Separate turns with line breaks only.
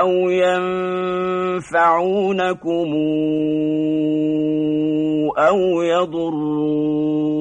أو ينفعونكم أو يضرون